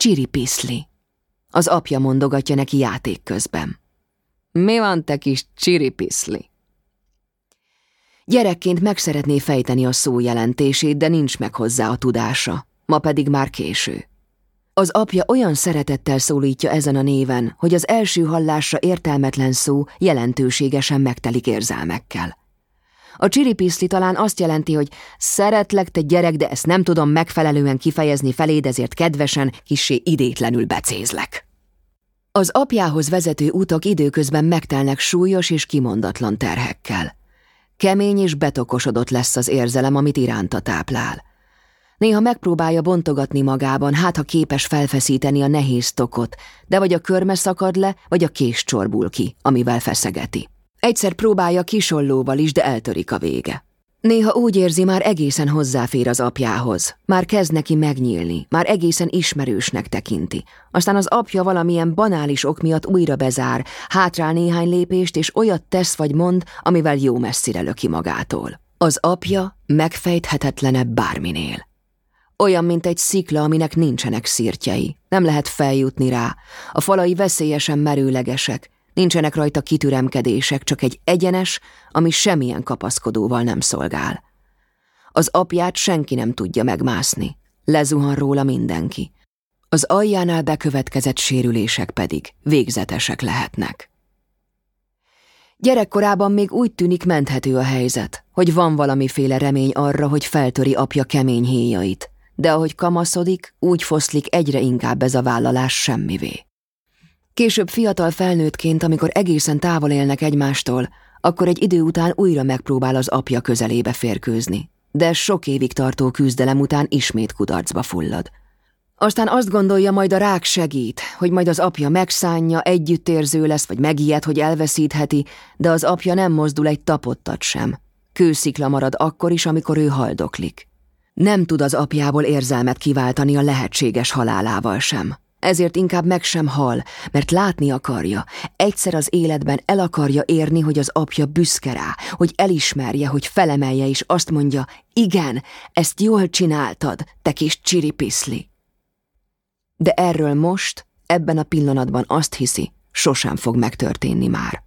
Csiripiszli. Az apja mondogatja neki játék közben. Mi van, te kis csiripiszli? Gyerekként meg szeretné fejteni a szó jelentését, de nincs meg hozzá a tudása. Ma pedig már késő. Az apja olyan szeretettel szólítja ezen a néven, hogy az első hallásra értelmetlen szó jelentőségesen megtelik érzelmekkel. A csiripiszli talán azt jelenti, hogy szeretlek, te gyerek, de ezt nem tudom megfelelően kifejezni feléd, ezért kedvesen, kissé idétlenül becézlek. Az apjához vezető utak időközben megtelnek súlyos és kimondatlan terhekkel. Kemény és betokosodott lesz az érzelem, amit iránta táplál. Néha megpróbálja bontogatni magában, hát ha képes felfeszíteni a nehéz tokot, de vagy a körme szakad le, vagy a kés csorbul ki, amivel feszegeti. Egyszer próbálja kisollóval is, de eltörik a vége. Néha úgy érzi, már egészen hozzáfér az apjához, már kezd neki megnyílni, már egészen ismerősnek tekinti. Aztán az apja valamilyen banális ok miatt újra bezár, hátrál néhány lépést, és olyat tesz vagy mond, amivel jó messzire löki magától. Az apja megfejthetetlenebb bárminél. Olyan, mint egy szikla, aminek nincsenek szirtjei. Nem lehet feljutni rá. A falai veszélyesen merőlegesek, Nincsenek rajta kitüremkedések, csak egy egyenes, ami semmilyen kapaszkodóval nem szolgál. Az apját senki nem tudja megmászni. Lezuhan róla mindenki. Az aljánál bekövetkezett sérülések pedig végzetesek lehetnek. Gyerekkorában még úgy tűnik menthető a helyzet, hogy van valamiféle remény arra, hogy feltöri apja kemény héjait, de ahogy kamaszodik, úgy foszlik egyre inkább ez a vállalás semmivé. Később fiatal felnőttként, amikor egészen távol élnek egymástól, akkor egy idő után újra megpróbál az apja közelébe férkőzni. De sok évig tartó küzdelem után ismét kudarcba fullad. Aztán azt gondolja, majd a rák segít, hogy majd az apja megszánja, együttérző lesz, vagy megijed, hogy elveszítheti, de az apja nem mozdul egy tapottat sem. Kőszikla marad akkor is, amikor ő haldoklik. Nem tud az apjából érzelmet kiváltani a lehetséges halálával sem. Ezért inkább meg sem hal, mert látni akarja, egyszer az életben el akarja érni, hogy az apja büszke rá, hogy elismerje, hogy felemelje, és azt mondja, igen, ezt jól csináltad, te kis csiripiszli. De erről most, ebben a pillanatban azt hiszi, sosem fog megtörténni már.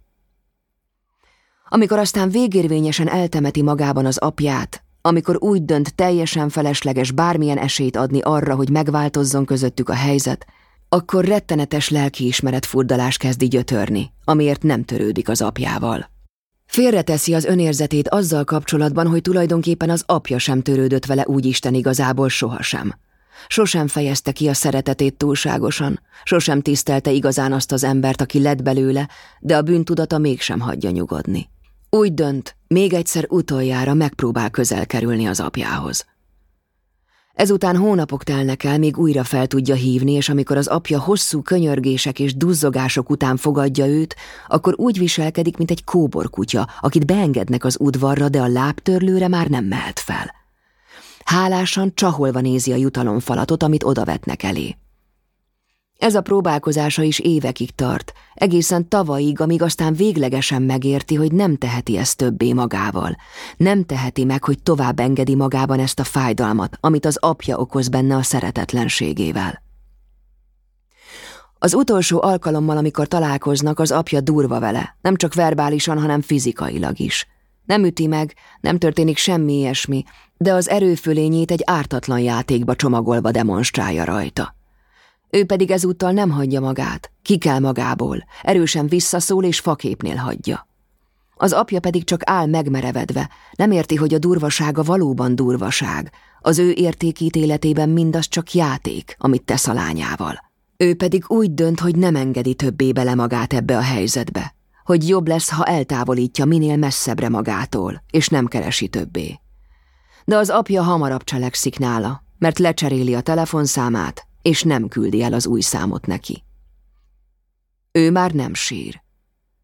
Amikor aztán végérvényesen eltemeti magában az apját, amikor úgy dönt teljesen felesleges bármilyen esélyt adni arra, hogy megváltozzon közöttük a helyzet, akkor rettenetes lelkiismeret furdalás kezdi gyötörni, amiért nem törődik az apjával. Félreteszi az önérzetét azzal kapcsolatban, hogy tulajdonképpen az apja sem törődött vele úgy Isten igazából sohasem. Sosem fejezte ki a szeretetét túlságosan, sosem tisztelte igazán azt az embert, aki lett belőle, de a bűntudata mégsem hagyja nyugodni. Úgy dönt, még egyszer utoljára megpróbál közel kerülni az apjához. Ezután hónapok telnek el, még újra fel tudja hívni, és amikor az apja hosszú könyörgések és duzzogások után fogadja őt, akkor úgy viselkedik, mint egy kóborkutya, akit beengednek az udvarra, de a lábtörlőre már nem mehet fel. Hálásan csaholva nézi a jutalomfalatot, amit odavetnek elé. Ez a próbálkozása is évekig tart, egészen tavalyig, amíg aztán véglegesen megérti, hogy nem teheti ezt többé magával. Nem teheti meg, hogy tovább engedi magában ezt a fájdalmat, amit az apja okoz benne a szeretetlenségével. Az utolsó alkalommal, amikor találkoznak, az apja durva vele, nem csak verbálisan, hanem fizikailag is. Nem üti meg, nem történik semmi ilyesmi, de az erőfölényét egy ártatlan játékba csomagolva demonstrálja rajta. Ő pedig ezúttal nem hagyja magát, ki kell magából, erősen visszaszól és faképnél hagyja. Az apja pedig csak áll megmerevedve, nem érti, hogy a durvasága valóban durvaság, az ő értékítéletében mindaz csak játék, amit tesz a lányával. Ő pedig úgy dönt, hogy nem engedi többé bele magát ebbe a helyzetbe, hogy jobb lesz, ha eltávolítja minél messzebbre magától, és nem keresi többé. De az apja hamarabb cselekszik nála, mert lecseréli a telefonszámát, és nem küldi el az új számot neki. Ő már nem sír.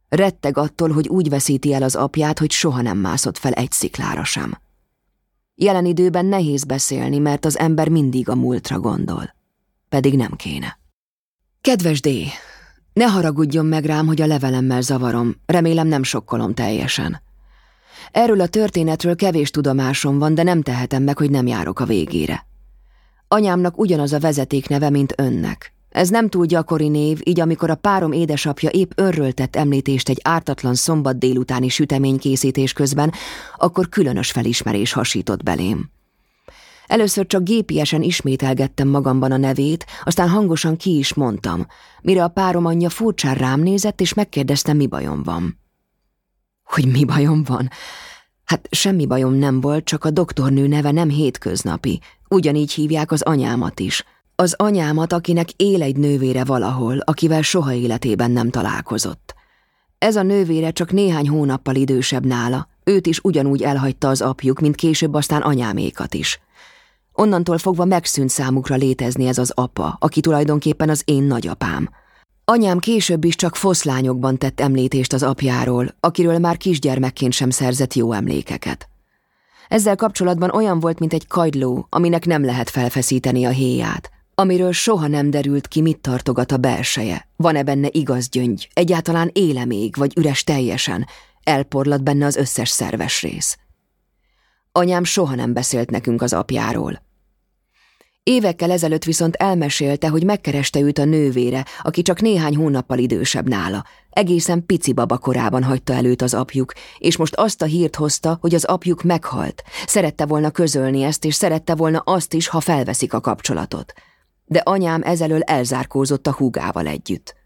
Retteg attól, hogy úgy veszíti el az apját, hogy soha nem mászott fel egy sziklára sem. Jelen időben nehéz beszélni, mert az ember mindig a múltra gondol. Pedig nem kéne. Kedves D, ne haragudjon meg rám, hogy a levelemmel zavarom, remélem nem sokkolom teljesen. Erről a történetről kevés tudomásom van, de nem tehetem meg, hogy nem járok a végére. Anyámnak ugyanaz a vezeték neve, mint önnek. Ez nem túl gyakori név, így amikor a párom édesapja épp önről tett említést egy ártatlan szombat délutáni süteménykészítés közben, akkor különös felismerés hasított belém. Először csak gépiesen ismételgettem magamban a nevét, aztán hangosan ki is mondtam, mire a párom anyja furcsán rám nézett, és megkérdezte, mi bajom van. Hogy mi bajom van? Hát semmi bajom nem volt, csak a doktornő neve nem hétköznapi. Ugyanígy hívják az anyámat is. Az anyámat, akinek él egy nővére valahol, akivel soha életében nem találkozott. Ez a nővére csak néhány hónappal idősebb nála, őt is ugyanúgy elhagyta az apjuk, mint később aztán anyámékat is. Onnantól fogva megszűnt számukra létezni ez az apa, aki tulajdonképpen az én nagyapám. Anyám később is csak foszlányokban tett említést az apjáról, akiről már kisgyermekként sem szerzett jó emlékeket. Ezzel kapcsolatban olyan volt, mint egy kagyló, aminek nem lehet felfeszíteni a héját, amiről soha nem derült ki, mit tartogat a belseje. Van-e benne igaz gyöngy, egyáltalán éle még, vagy üres teljesen, elporlat benne az összes szerves rész. Anyám soha nem beszélt nekünk az apjáról. Évekkel ezelőtt viszont elmesélte, hogy megkereste őt a nővére, aki csak néhány hónappal idősebb nála. Egészen pici baba korában hagyta előtt az apjuk, és most azt a hírt hozta, hogy az apjuk meghalt. Szerette volna közölni ezt, és szerette volna azt is, ha felveszik a kapcsolatot. De anyám ezelől elzárkózott a húgával együtt.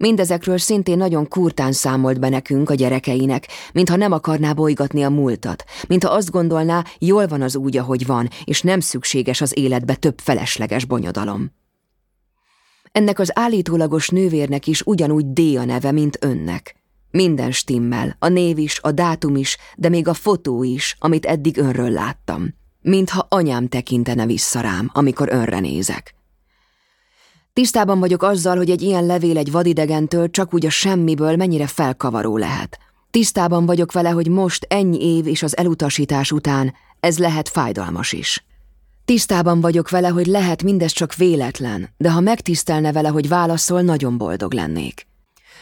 Mindezekről szintén nagyon kurtán számolt be nekünk, a gyerekeinek, mintha nem akarná bolygatni a múltat, mintha azt gondolná, jól van az úgy, ahogy van, és nem szükséges az életbe több felesleges bonyodalom. Ennek az állítólagos nővérnek is ugyanúgy D a neve, mint önnek. Minden stimmel, a név is, a dátum is, de még a fotó is, amit eddig önről láttam. Mintha anyám tekintene vissza rám, amikor önre nézek. Tisztában vagyok azzal, hogy egy ilyen levél egy vadidegentől csak úgy a semmiből mennyire felkavaró lehet. Tisztában vagyok vele, hogy most ennyi év és az elutasítás után ez lehet fájdalmas is. Tisztában vagyok vele, hogy lehet mindez csak véletlen, de ha megtisztelne vele, hogy válaszol, nagyon boldog lennék.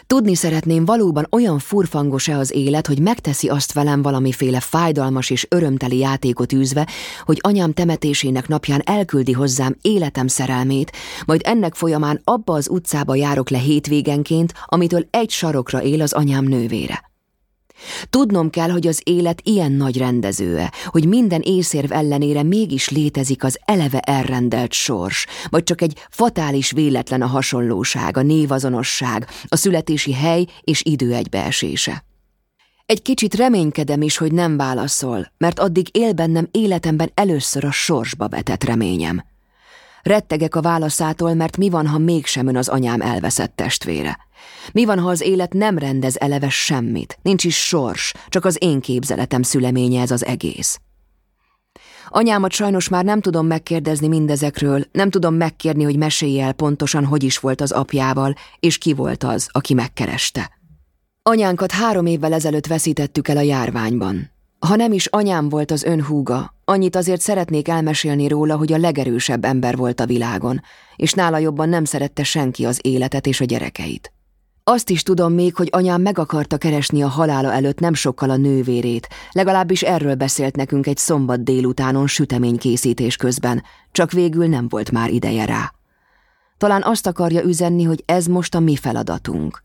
Tudni szeretném, valóban olyan furfangos-e az élet, hogy megteszi azt velem valamiféle fájdalmas és örömteli játékot űzve, hogy anyám temetésének napján elküldi hozzám életem szerelmét, majd ennek folyamán abba az utcába járok le hétvégenként, amitől egy sarokra él az anyám nővére. Tudnom kell, hogy az élet ilyen nagy rendezőe, hogy minden észérv ellenére mégis létezik az eleve elrendelt sors, vagy csak egy fatális véletlen a hasonlóság, a névazonosság, a születési hely és idő egybeesése. Egy kicsit reménykedem is, hogy nem válaszol, mert addig él bennem életemben először a sorsba vetett reményem. Rettegek a válaszától, mert mi van, ha mégsem ön az anyám elveszett testvére? Mi van, ha az élet nem rendez eleve semmit, nincs is sors, csak az én képzeletem szüleménye ez az egész? Anyámat sajnos már nem tudom megkérdezni mindezekről, nem tudom megkérni, hogy mesélje el pontosan, hogy is volt az apjával, és ki volt az, aki megkereste. Anyánkat három évvel ezelőtt veszítettük el a járványban. Ha nem is anyám volt az ön húga, annyit azért szeretnék elmesélni róla, hogy a legerősebb ember volt a világon, és nála jobban nem szerette senki az életet és a gyerekeit. Azt is tudom még, hogy anyám meg akarta keresni a halála előtt nem sokkal a nővérét, legalábbis erről beszélt nekünk egy szombat délutánon süteménykészítés közben, csak végül nem volt már ideje rá. Talán azt akarja üzenni, hogy ez most a mi feladatunk.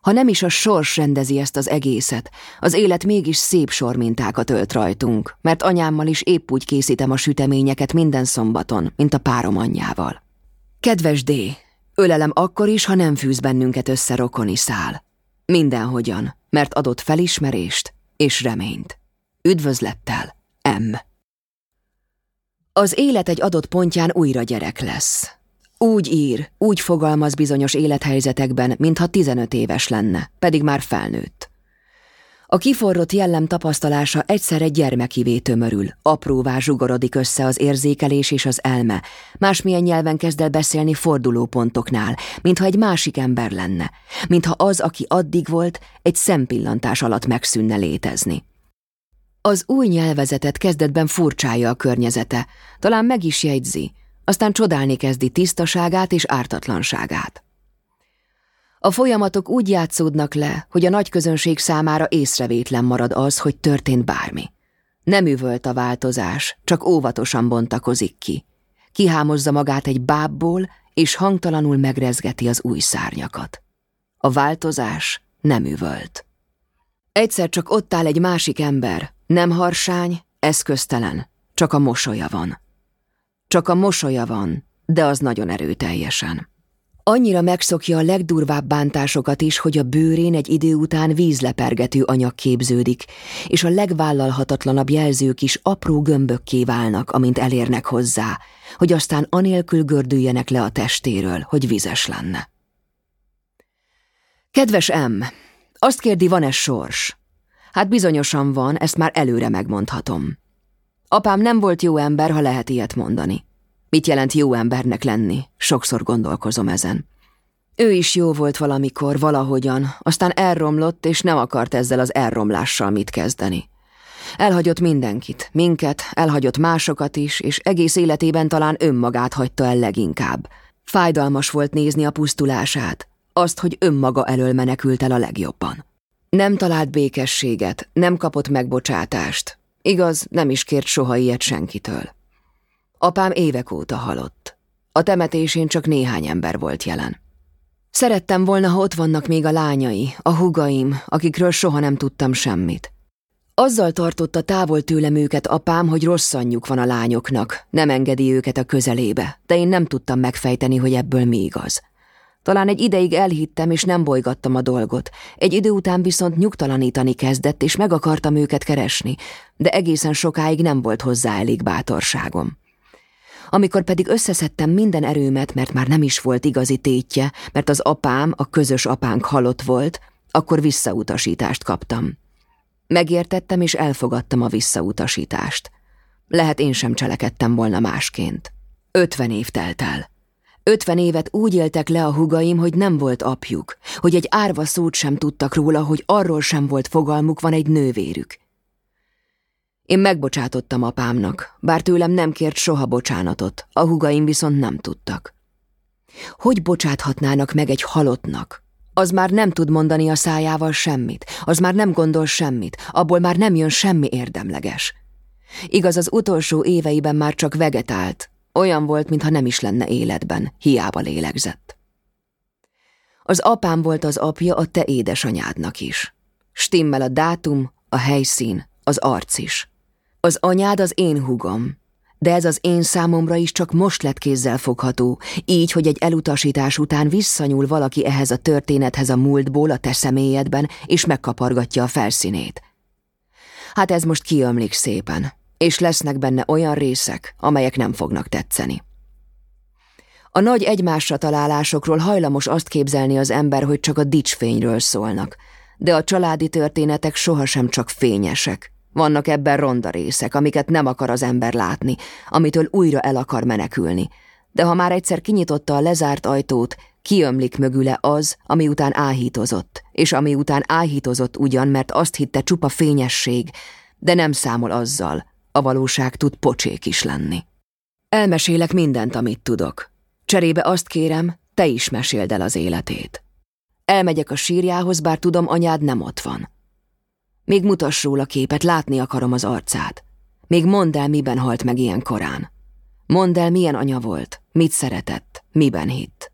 Ha nem is a sors rendezi ezt az egészet, az élet mégis szép sormintákat ölt rajtunk, mert anyámmal is épp úgy készítem a süteményeket minden szombaton, mint a párom anyjával. Kedves D, ölelem akkor is, ha nem fűz bennünket össze rokoni szál. Mindenhogyan, mert adott felismerést és reményt. Üdvözlettel, M. Az élet egy adott pontján újra gyerek lesz. Úgy ír, úgy fogalmaz bizonyos élethelyzetekben, mintha 15 éves lenne, pedig már felnőtt. A kiforrott jellem tapasztalása egyszerre gyermekivé tömörül, apróvá zsugorodik össze az érzékelés és az elme, másmilyen nyelven kezd el beszélni fordulópontoknál, mintha egy másik ember lenne, mintha az, aki addig volt, egy szempillantás alatt megszűnne létezni. Az új nyelvezetet kezdetben furcsája a környezete, talán meg is jegyzi, aztán csodálni kezdi tisztaságát és ártatlanságát. A folyamatok úgy játszódnak le, hogy a nagy közönség számára észrevétlen marad az, hogy történt bármi. Nem üvölt a változás, csak óvatosan bontakozik ki. kihámozza magát egy bábból, és hangtalanul megrezgeti az új szárnyakat. A változás nem üvölt. Egyszer csak ott áll egy másik ember, nem harsány, eszköztelen, csak a mosolya van. Csak a mosolya van, de az nagyon erőteljesen. Annyira megszokja a legdurvább bántásokat is, hogy a bőrén egy idő után vízlepergető anyag képződik, és a legvállalhatatlanabb jelzők is apró gömbökké válnak, amint elérnek hozzá, hogy aztán anélkül gördüljenek le a testéről, hogy vizes lenne. Kedves M, azt kérdi, van-e sors? Hát bizonyosan van, ezt már előre megmondhatom. Apám nem volt jó ember, ha lehet ilyet mondani. Mit jelent jó embernek lenni? Sokszor gondolkozom ezen. Ő is jó volt valamikor, valahogyan, aztán elromlott, és nem akart ezzel az elromlással mit kezdeni. Elhagyott mindenkit, minket, elhagyott másokat is, és egész életében talán önmagát hagyta el leginkább. Fájdalmas volt nézni a pusztulását, azt, hogy önmaga elől menekült el a legjobban. Nem talált békességet, nem kapott megbocsátást. Igaz, nem is kért soha ilyet senkitől. Apám évek óta halott. A temetésén csak néhány ember volt jelen. Szerettem volna, ha ott vannak még a lányai, a hugaim, akikről soha nem tudtam semmit. Azzal tartotta távol tőlem őket apám, hogy rossz anyjuk van a lányoknak, nem engedi őket a közelébe, de én nem tudtam megfejteni, hogy ebből mi igaz. Talán egy ideig elhittem, és nem bolygattam a dolgot. Egy idő után viszont nyugtalanítani kezdett, és meg akartam őket keresni, de egészen sokáig nem volt hozzá elég bátorságom. Amikor pedig összeszedtem minden erőmet, mert már nem is volt igazi tétje, mert az apám, a közös apánk halott volt, akkor visszautasítást kaptam. Megértettem és elfogadtam a visszautasítást. Lehet én sem cselekedtem volna másként. Ötven év telt el. Ötven évet úgy éltek le a hugaim, hogy nem volt apjuk, hogy egy árva szót sem tudtak róla, hogy arról sem volt fogalmuk, van egy nővérük. Én megbocsátottam apámnak, bár tőlem nem kért soha bocsánatot, a hugaim viszont nem tudtak. Hogy bocsáthatnának meg egy halottnak? Az már nem tud mondani a szájával semmit, az már nem gondol semmit, abból már nem jön semmi érdemleges. Igaz, az utolsó éveiben már csak vegetált, olyan volt, mintha nem is lenne életben, hiába lélegzett. Az apám volt az apja a te édesanyádnak is. Stimmel a dátum, a helyszín, az arc is. Az anyád az én hugom, de ez az én számomra is csak most lett kézzel fogható, így, hogy egy elutasítás után visszanyúl valaki ehhez a történethez a múltból a te személyedben, és megkapargatja a felszínét. Hát ez most kiömlik szépen, és lesznek benne olyan részek, amelyek nem fognak tetszeni. A nagy egymásra találásokról hajlamos azt képzelni az ember, hogy csak a dicsfényről szólnak, de a családi történetek sohasem csak fényesek, vannak ebben ronda részek, amiket nem akar az ember látni, amitől újra el akar menekülni. De ha már egyszer kinyitotta a lezárt ajtót, kiömlik mögüle az, ami után áhítozott, és ami után áhítozott ugyan, mert azt hitte csupa fényesség, de nem számol azzal, a valóság tud pocsék is lenni. Elmesélek mindent, amit tudok. Cserébe azt kérem, te is meséld el az életét. Elmegyek a sírjához, bár tudom, anyád nem ott van. Még mutass róla képet, látni akarom az arcát. Még mondd el, miben halt meg ilyen korán. Mondd el, milyen anya volt, mit szeretett, miben hitt.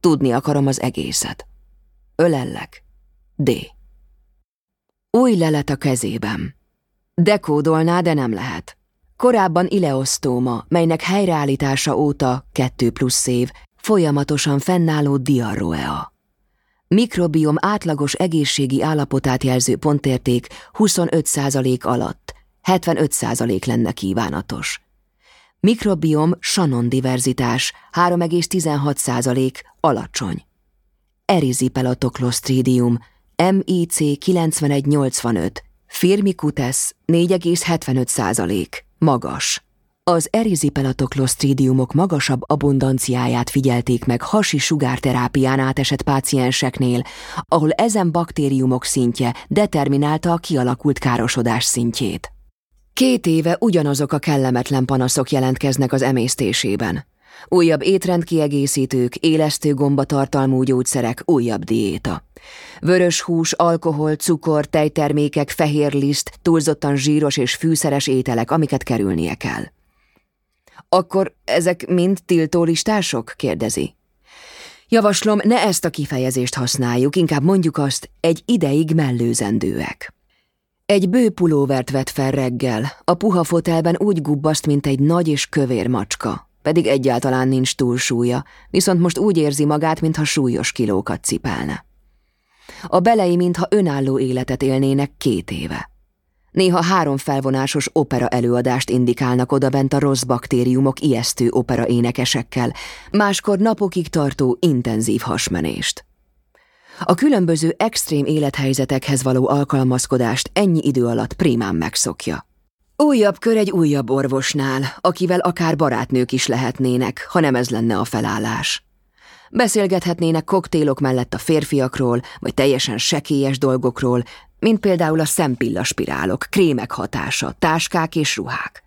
Tudni akarom az egészet. Ölellek. D. Új lelet a kezében. Dekódolná, de nem lehet. Korábban ileosztóma, melynek helyreállítása óta, kettő plusz év, folyamatosan fennálló diarroea. Mikrobiom átlagos egészségi állapotát jelző pontérték 25% alatt, 75% lenne kívánatos. Mikrobiom Shannon diverzitás 3,16% alacsony. Erizipelatoklostrídium MIC 9185, Firmicutes 4,75%, magas. Az erizipelatoklostrídiumok magasabb abundanciáját figyelték meg hasi sugárterápián átesett pácienseknél, ahol ezen baktériumok szintje determinálta a kialakult károsodás szintjét. Két éve ugyanazok a kellemetlen panaszok jelentkeznek az emésztésében. Újabb étrendkiegészítők, élesztő gombatartalmú gyógyszerek, újabb diéta. Vörös hús, alkohol, cukor, tejtermékek, fehér liszt, túlzottan zsíros és fűszeres ételek, amiket kerülnie kell. Akkor ezek mind tiltólistások? kérdezi. Javaslom, ne ezt a kifejezést használjuk, inkább mondjuk azt, egy ideig mellőzendőek. Egy bő pulóvert vett fel reggel, a puha fotelben úgy gubbaszt, mint egy nagy és kövér macska, pedig egyáltalán nincs túlsúlya, viszont most úgy érzi magát, mintha súlyos kilókat cipelne. A belei, mintha önálló életet élnének két éve. Néha három felvonásos opera előadást indikálnak odabent a rossz baktériumok ijesztő opera énekesekkel, máskor napokig tartó intenzív hasmenést. A különböző extrém élethelyzetekhez való alkalmazkodást ennyi idő alatt primán megszokja. Újabb kör egy újabb orvosnál, akivel akár barátnők is lehetnének, ha nem ez lenne a felállás. Beszélgethetnének koktélok mellett a férfiakról, vagy teljesen sekélyes dolgokról, mint például a szempillaspirálok, krémek hatása, táskák és ruhák.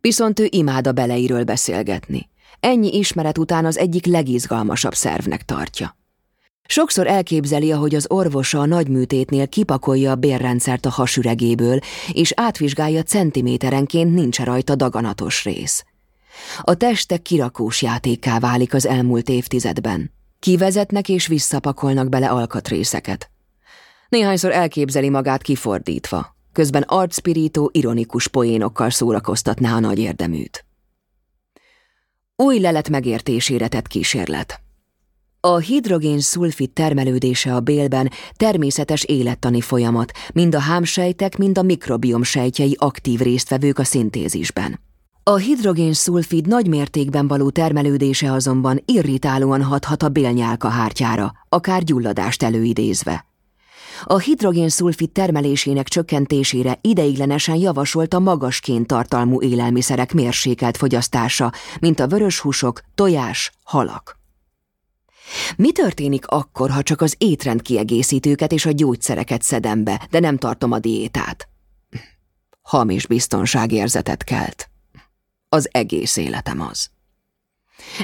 Viszont ő imád a beleiről beszélgetni. Ennyi ismeret után az egyik legizgalmasabb szervnek tartja. Sokszor elképzeli, ahogy az orvosa a nagyműtétnél kipakolja a bérrendszert a hasüregéből, és átvizsgálja centiméterenként nincs rajta daganatos rész. A testek kirakós játékká válik az elmúlt évtizedben. Kivezetnek és visszapakolnak bele alkatrészeket. Néhányszor elképzeli magát kifordítva, közben arcpirító, ironikus poénokkal szórakoztatná a nagy érdeműt. Új lelet megértésére tett kísérlet. A hidrogén szulfid termelődése a bélben természetes élettani folyamat, mind a hámsejtek, mind a mikrobiom sejtjei aktív résztvevők a szintézisben. A hidrogén szulfid nagy mértékben való termelődése azonban irritálóan hathat a bélnyálka hártyára, akár gyulladást előidézve. A hidrogén-szulfid termelésének csökkentésére ideiglenesen javasolt a magas tartalmú élelmiszerek mérsékelt fogyasztása, mint a vörös húsok, tojás, halak. Mi történik akkor, ha csak az étrend kiegészítőket és a gyógyszereket szedem be, de nem tartom a diétát? Hamis biztonságérzetet kelt. Az egész életem az.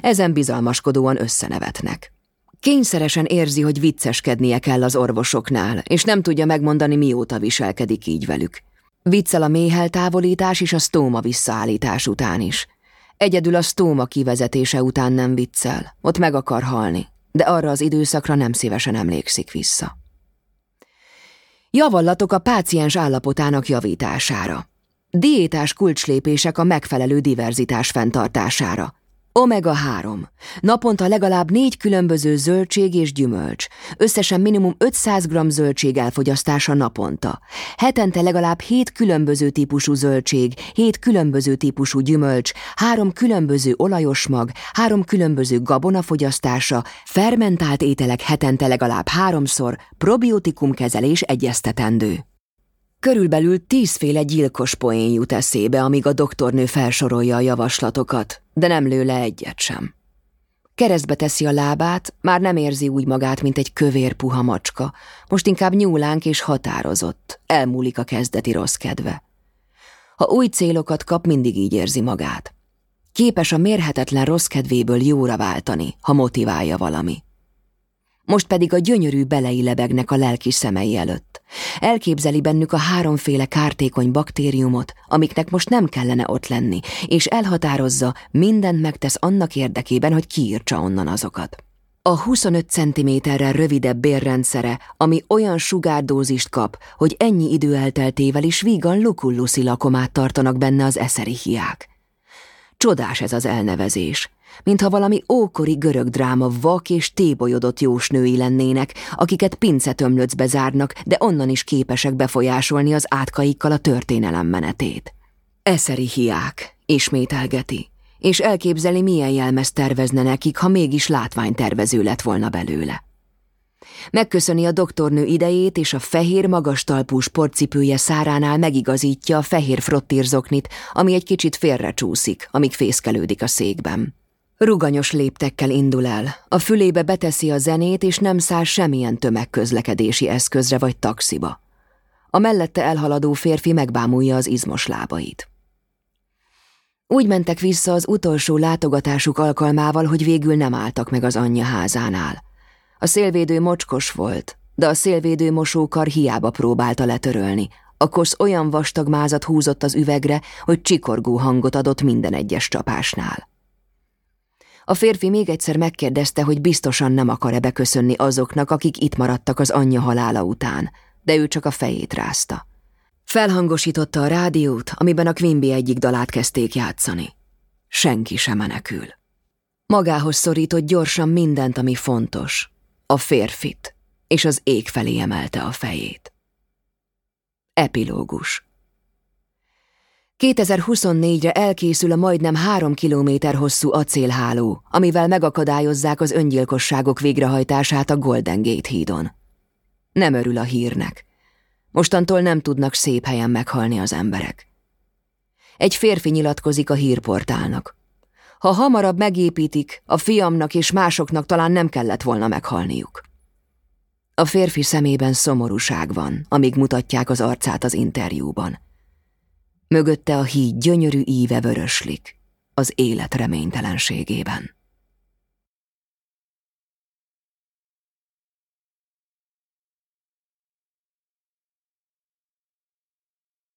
Ezen bizalmaskodóan összenevetnek. Kényszeresen érzi, hogy vicceskednie kell az orvosoknál, és nem tudja megmondani, mióta viselkedik így velük. Viccel a méheltávolítás és a stóma visszaállítás után is. Egyedül a stóma kivezetése után nem viccel, ott meg akar halni, de arra az időszakra nem szívesen emlékszik vissza. Javallatok a páciens állapotának javítására. Diétás kulcslépések a megfelelő diverzitás fenntartására. Omega 3. Naponta legalább négy különböző zöldség és gyümölcs. Összesen minimum 500 g zöldség elfogyasztása naponta. Hetente legalább 7 különböző típusú zöldség, 7 különböző típusú gyümölcs, 3 különböző olajos mag, 3 különböző gabona fogyasztása, fermentált ételek hetente legalább háromszor, probiotikum kezelés egyeztetendő. Körülbelül tízféle gyilkos poén jut eszébe, amíg a doktornő felsorolja a javaslatokat, de nem lő le egyet sem. Keresztbe teszi a lábát, már nem érzi úgy magát, mint egy kövér puha macska, most inkább nyúlánk és határozott, elmúlik a kezdeti rossz kedve. Ha új célokat kap, mindig így érzi magát. Képes a mérhetetlen rossz kedvéből jóra váltani, ha motiválja valami most pedig a gyönyörű belei lebegnek a lelki szemei előtt. Elképzeli bennük a háromféle kártékony baktériumot, amiknek most nem kellene ott lenni, és elhatározza, mindent megtesz annak érdekében, hogy kiírtsa onnan azokat. A 25 cm-rel rövidebb bérrendszere, ami olyan sugárdózist kap, hogy ennyi idő elteltével is vígan lukulluszi lakomát tartanak benne az eszerihiák. Csodás ez az elnevezés mintha valami ókori görög dráma vak és tébolyodott jósnői lennének, akiket pincetömlöcbe zárnak, de onnan is képesek befolyásolni az átkaikkal a történelem menetét. Eszeri hiák, ismételgeti, és elképzeli, milyen jelmezt tervezne nekik, ha mégis látványtervező lett volna belőle. Megköszöni a doktornő idejét, és a fehér magas talpú sportcipője száránál megigazítja a fehér frottírzoknit, ami egy kicsit félrecsúszik, amíg fészkelődik a székben. Ruganyos léptekkel indul el, a fülébe beteszi a zenét, és nem száll semmilyen tömegközlekedési eszközre vagy taxiba. A mellette elhaladó férfi megbámulja az izmos lábait. Úgy mentek vissza az utolsó látogatásuk alkalmával, hogy végül nem álltak meg az anyja házánál. A szélvédő mocskos volt, de a szélvédő mosókar hiába próbálta letörölni, A kosz olyan vastag mázat húzott az üvegre, hogy csikorgó hangot adott minden egyes csapásnál. A férfi még egyszer megkérdezte, hogy biztosan nem akar-e beköszönni azoknak, akik itt maradtak az anyja halála után, de ő csak a fejét rázta. Felhangosította a rádiót, amiben a Quimby egyik dalát kezdték játszani. Senki sem menekül. Magához szorított gyorsan mindent, ami fontos. A férfit, és az ég felé emelte a fejét. Epilógus 2024-re elkészül a majdnem három kilométer hosszú acélháló, amivel megakadályozzák az öngyilkosságok végrehajtását a Golden Gate hídon. Nem örül a hírnek. Mostantól nem tudnak szép helyen meghalni az emberek. Egy férfi nyilatkozik a hírportálnak. Ha hamarabb megépítik, a fiamnak és másoknak talán nem kellett volna meghalniuk. A férfi szemében szomorúság van, amíg mutatják az arcát az interjúban. Mögötte a híd gyönyörű íve vöröslik, az élet reménytelenségében.